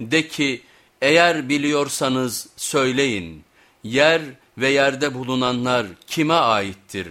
De ki eğer biliyorsanız söyleyin yer ve yerde bulunanlar kime aittir?